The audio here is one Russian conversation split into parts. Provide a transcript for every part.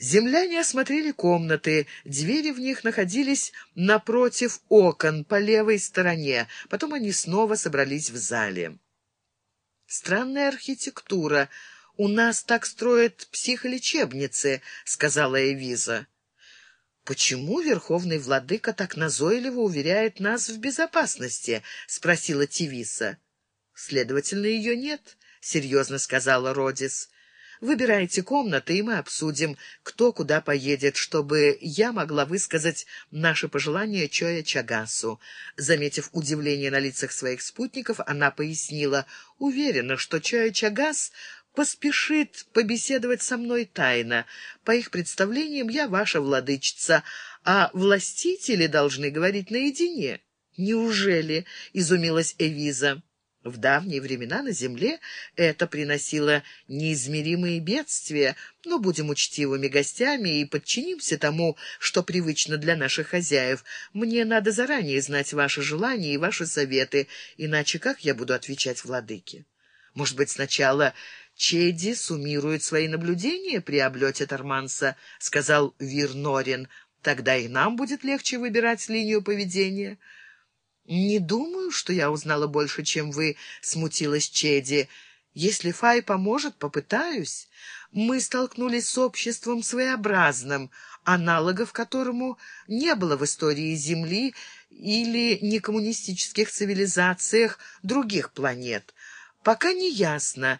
Земляне осмотрели комнаты, двери в них находились напротив окон по левой стороне. Потом они снова собрались в зале. «Странная архитектура. У нас так строят психолечебницы», — сказала Эвиза. «Почему верховный владыка так назойливо уверяет нас в безопасности?» — спросила Тивиса. «Следовательно, ее нет», — серьезно сказала Родис. Выбирайте комнаты, и мы обсудим, кто куда поедет, чтобы я могла высказать наши пожелания Чоя Чагасу». Заметив удивление на лицах своих спутников, она пояснила, «Уверена, что Чоя Чагас поспешит побеседовать со мной тайно. По их представлениям, я ваша владычица, а властители должны говорить наедине». «Неужели?» — изумилась Эвиза. В давние времена на земле это приносило неизмеримые бедствия, но будем учтивыми гостями и подчинимся тому, что привычно для наших хозяев. Мне надо заранее знать ваши желания и ваши советы, иначе как я буду отвечать владыке? Может быть, сначала Чеди суммирует свои наблюдения при облете Торманса, — сказал Вир Норин. Тогда и нам будет легче выбирать линию поведения. «Не думаю, что я узнала больше, чем вы», — смутилась Чеди. «Если Фай поможет, попытаюсь. Мы столкнулись с обществом своеобразным, аналогов которому не было в истории Земли или некоммунистических цивилизациях других планет. Пока не ясно,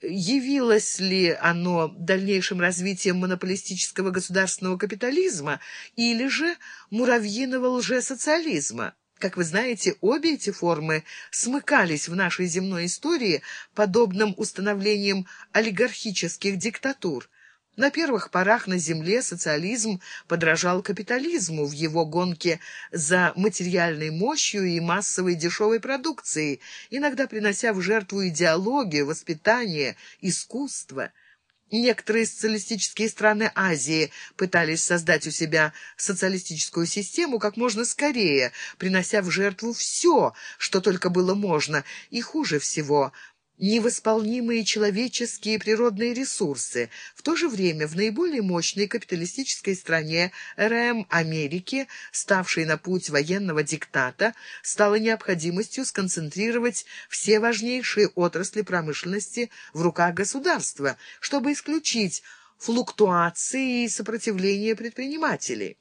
явилось ли оно дальнейшим развитием монополистического государственного капитализма или же муравьиного лжесоциализма. Как вы знаете, обе эти формы смыкались в нашей земной истории подобным установлением олигархических диктатур. На первых порах на земле социализм подражал капитализму в его гонке за материальной мощью и массовой дешевой продукцией, иногда принося в жертву идеологию, воспитание, искусство – Некоторые социалистические страны Азии пытались создать у себя социалистическую систему как можно скорее, принося в жертву все, что только было можно, и хуже всего – невосполнимые человеческие природные ресурсы. В то же время в наиболее мощной капиталистической стране РМ Америки, ставшей на путь военного диктата, стало необходимостью сконцентрировать все важнейшие отрасли промышленности в руках государства, чтобы исключить флуктуации и сопротивление предпринимателей.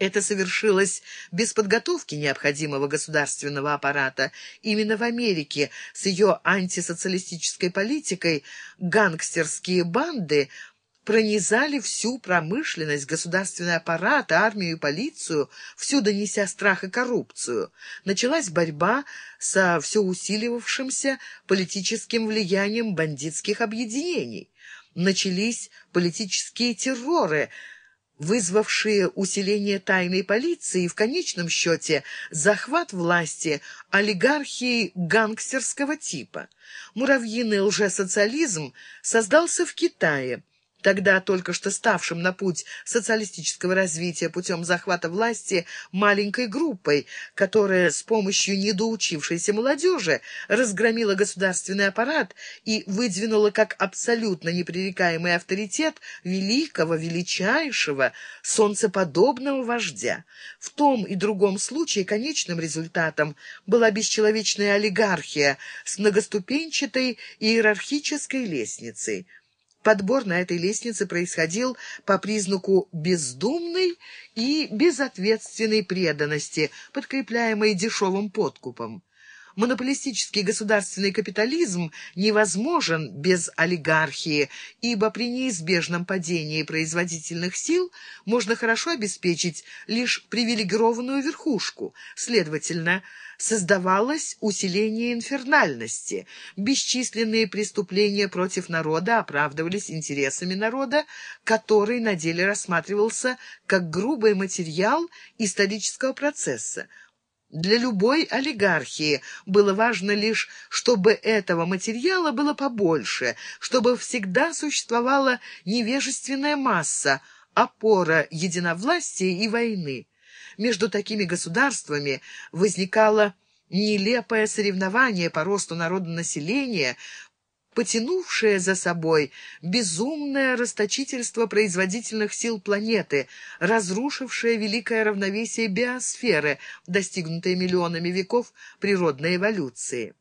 Это совершилось без подготовки необходимого государственного аппарата. Именно в Америке с ее антисоциалистической политикой гангстерские банды пронизали всю промышленность, государственный аппарат, армию и полицию, всюду неся страх и коррупцию. Началась борьба со все усиливавшимся политическим влиянием бандитских объединений. Начались политические терроры – вызвавшие усиление тайной полиции и в конечном счете захват власти олигархии гангстерского типа. Муравьиный лжесоциализм создался в Китае, Тогда только что ставшим на путь социалистического развития путем захвата власти маленькой группой, которая с помощью недоучившейся молодежи разгромила государственный аппарат и выдвинула как абсолютно непререкаемый авторитет великого, величайшего, солнцеподобного вождя. В том и другом случае конечным результатом была бесчеловечная олигархия с многоступенчатой иерархической лестницей. Подбор на этой лестнице происходил по признаку бездумной и безответственной преданности, подкрепляемой дешевым подкупом. Монополистический государственный капитализм невозможен без олигархии, ибо при неизбежном падении производительных сил можно хорошо обеспечить лишь привилегированную верхушку. Следовательно, создавалось усиление инфернальности. Бесчисленные преступления против народа оправдывались интересами народа, который на деле рассматривался как грубый материал исторического процесса. Для любой олигархии было важно лишь, чтобы этого материала было побольше, чтобы всегда существовала невежественная масса, опора единовластия и войны. Между такими государствами возникало нелепое соревнование по росту народонаселения, потянувшее за собой безумное расточительство производительных сил планеты, разрушившее великое равновесие биосферы, достигнутое миллионами веков природной эволюции.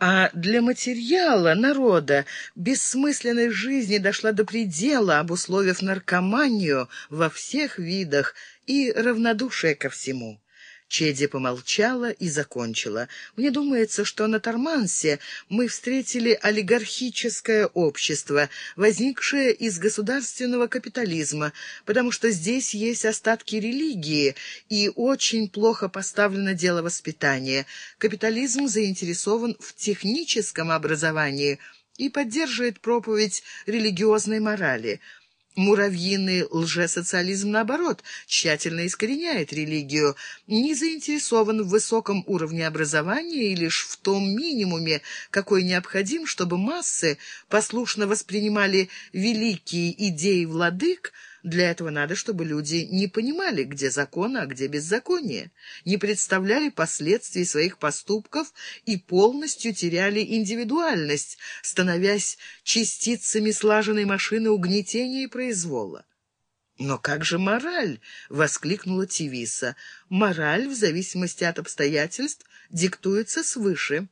А для материала, народа, бессмысленность жизни дошла до предела, обусловив наркоманию во всех видах и равнодушие ко всему. Чеди помолчала и закончила. «Мне думается, что на Тормансе мы встретили олигархическое общество, возникшее из государственного капитализма, потому что здесь есть остатки религии, и очень плохо поставлено дело воспитания. Капитализм заинтересован в техническом образовании» и поддерживает проповедь религиозной морали – Муравьиный лжесоциализм, наоборот, тщательно искореняет религию, не заинтересован в высоком уровне образования и лишь в том минимуме, какой необходим, чтобы массы послушно воспринимали великие идеи владык, для этого надо, чтобы люди не понимали, где закон, а где беззаконие, не представляли последствий своих поступков и полностью теряли индивидуальность, становясь частицами слаженной машины угнетения и произвола. «Но как же мораль?» — воскликнула Тивиса. «Мораль, в зависимости от обстоятельств, диктуется свыше».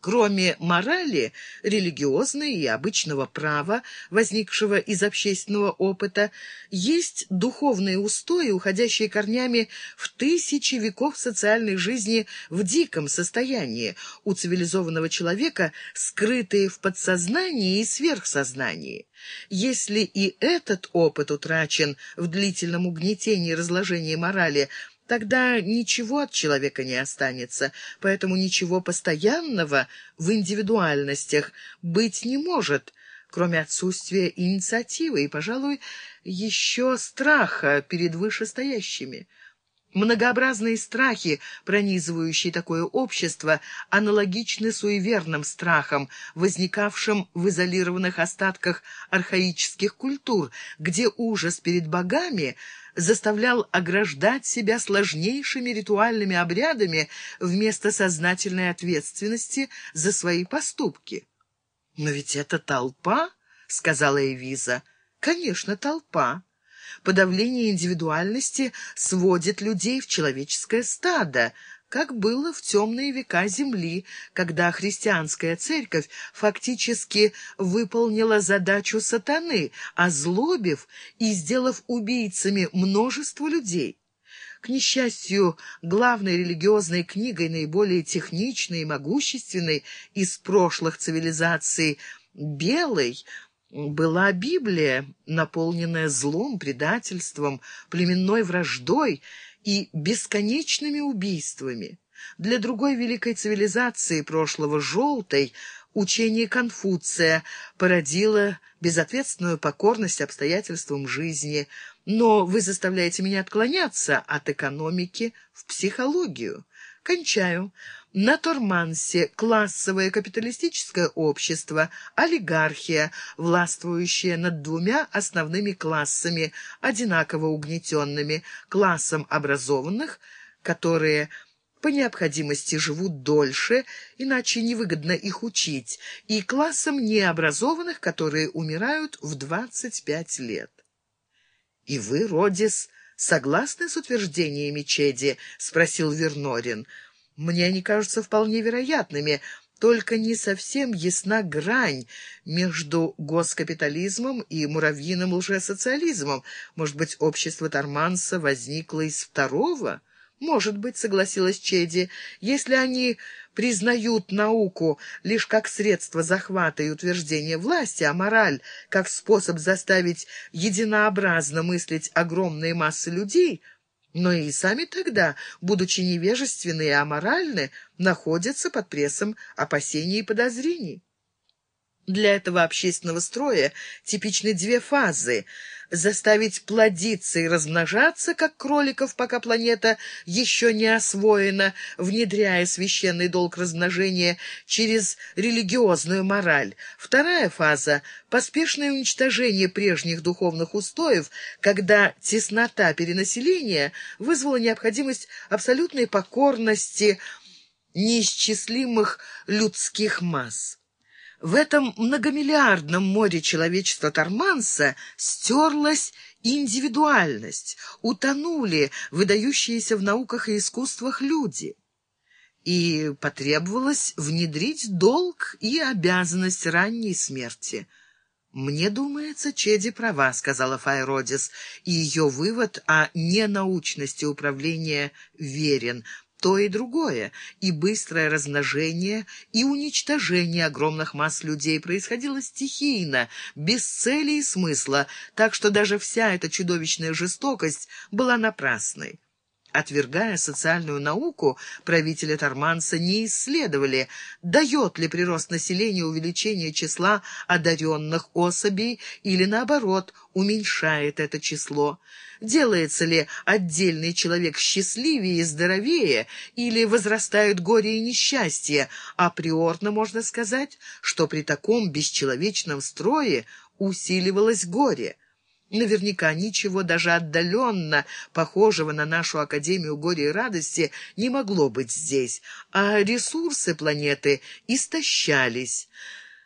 Кроме морали, религиозной и обычного права, возникшего из общественного опыта, есть духовные устои, уходящие корнями в тысячи веков социальной жизни в диком состоянии, у цивилизованного человека, скрытые в подсознании и сверхсознании. Если и этот опыт утрачен в длительном угнетении и разложении морали, Тогда ничего от человека не останется, поэтому ничего постоянного в индивидуальностях быть не может, кроме отсутствия инициативы и, пожалуй, еще страха перед вышестоящими. Многообразные страхи, пронизывающие такое общество, аналогичны суеверным страхам, возникавшим в изолированных остатках архаических культур, где ужас перед богами заставлял ограждать себя сложнейшими ритуальными обрядами вместо сознательной ответственности за свои поступки. «Но ведь это толпа», — сказала Эвиза. «Конечно, толпа» подавление индивидуальности сводит людей в человеческое стадо, как было в темные века Земли, когда христианская церковь фактически выполнила задачу сатаны, озлобив и сделав убийцами множество людей. К несчастью, главной религиозной книгой, наиболее техничной и могущественной из прошлых цивилизаций, белой, была Библия, наполненная злом, предательством, племенной враждой и бесконечными убийствами. Для другой великой цивилизации прошлого желтой учение Конфуция породило безответственную покорность обстоятельствам жизни, но вы заставляете меня отклоняться от экономики в психологию. Кончаю. На Тормансе классовое капиталистическое общество, олигархия, властвующая над двумя основными классами, одинаково угнетенными, классом образованных, которые по необходимости живут дольше, иначе невыгодно их учить, и классом необразованных, которые умирают в 25 лет. «И вы, Родис, согласны с утверждениями Чеди?» — спросил Вернорин. Мне они кажутся вполне вероятными, только не совсем ясна грань между госкапитализмом и муравьиным лжесоциализмом. Может быть, общество Торманса возникло из второго? Может быть, согласилась Чеди, если они признают науку лишь как средство захвата и утверждения власти, а мораль как способ заставить единообразно мыслить огромные массы людей — но и сами тогда, будучи невежественны и аморальны, находятся под прессом опасений и подозрений. Для этого общественного строя типичны две фазы – заставить плодиться и размножаться, как кроликов, пока планета еще не освоена, внедряя священный долг размножения через религиозную мораль. Вторая фаза – поспешное уничтожение прежних духовных устоев, когда теснота перенаселения вызвала необходимость абсолютной покорности неисчислимых людских масс. В этом многомиллиардном море человечества Торманса стерлась индивидуальность, утонули выдающиеся в науках и искусствах люди. И потребовалось внедрить долг и обязанность ранней смерти. «Мне думается, Чеди права», — сказала Файродис, и ее вывод о ненаучности управления верен — то и другое, и быстрое размножение, и уничтожение огромных масс людей происходило стихийно, без цели и смысла, так что даже вся эта чудовищная жестокость была напрасной. Отвергая социальную науку, правители Торманса не исследовали, дает ли прирост населения увеличение числа одаренных особей или, наоборот, уменьшает это число. Делается ли отдельный человек счастливее и здоровее, или возрастают горе и несчастье, априорно можно сказать, что при таком бесчеловечном строе усиливалось горе. Наверняка ничего даже отдаленно похожего на нашу Академию горя и радости не могло быть здесь, а ресурсы планеты истощались.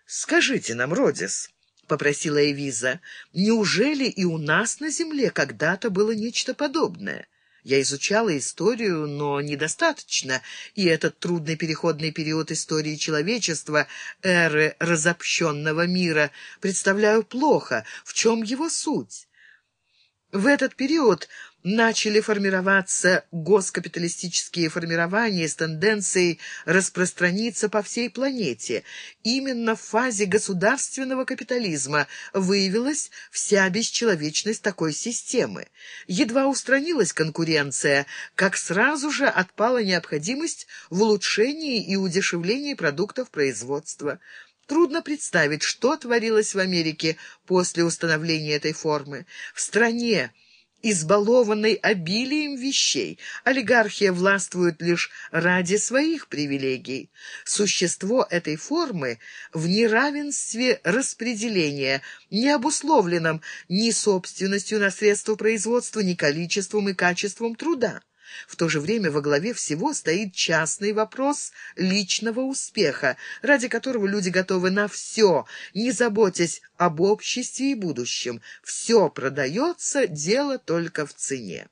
«Скажите нам, Родис», — попросила Эвиза, — «неужели и у нас на Земле когда-то было нечто подобное?» Я изучала историю, но недостаточно, и этот трудный переходный период истории человечества, эры разобщенного мира, представляю плохо. В чем его суть? В этот период начали формироваться госкапиталистические формирования с тенденцией распространиться по всей планете. Именно в фазе государственного капитализма выявилась вся бесчеловечность такой системы. Едва устранилась конкуренция, как сразу же отпала необходимость в улучшении и удешевлении продуктов производства. Трудно представить, что творилось в Америке после установления этой формы. В стране, избалованной обилием вещей. Олигархия властвует лишь ради своих привилегий. Существо этой формы в неравенстве распределения, не обусловленном ни собственностью на средства производства, ни количеством и качеством труда. В то же время во главе всего стоит частный вопрос личного успеха, ради которого люди готовы на все, не заботясь об обществе и будущем. Все продается, дело только в цене.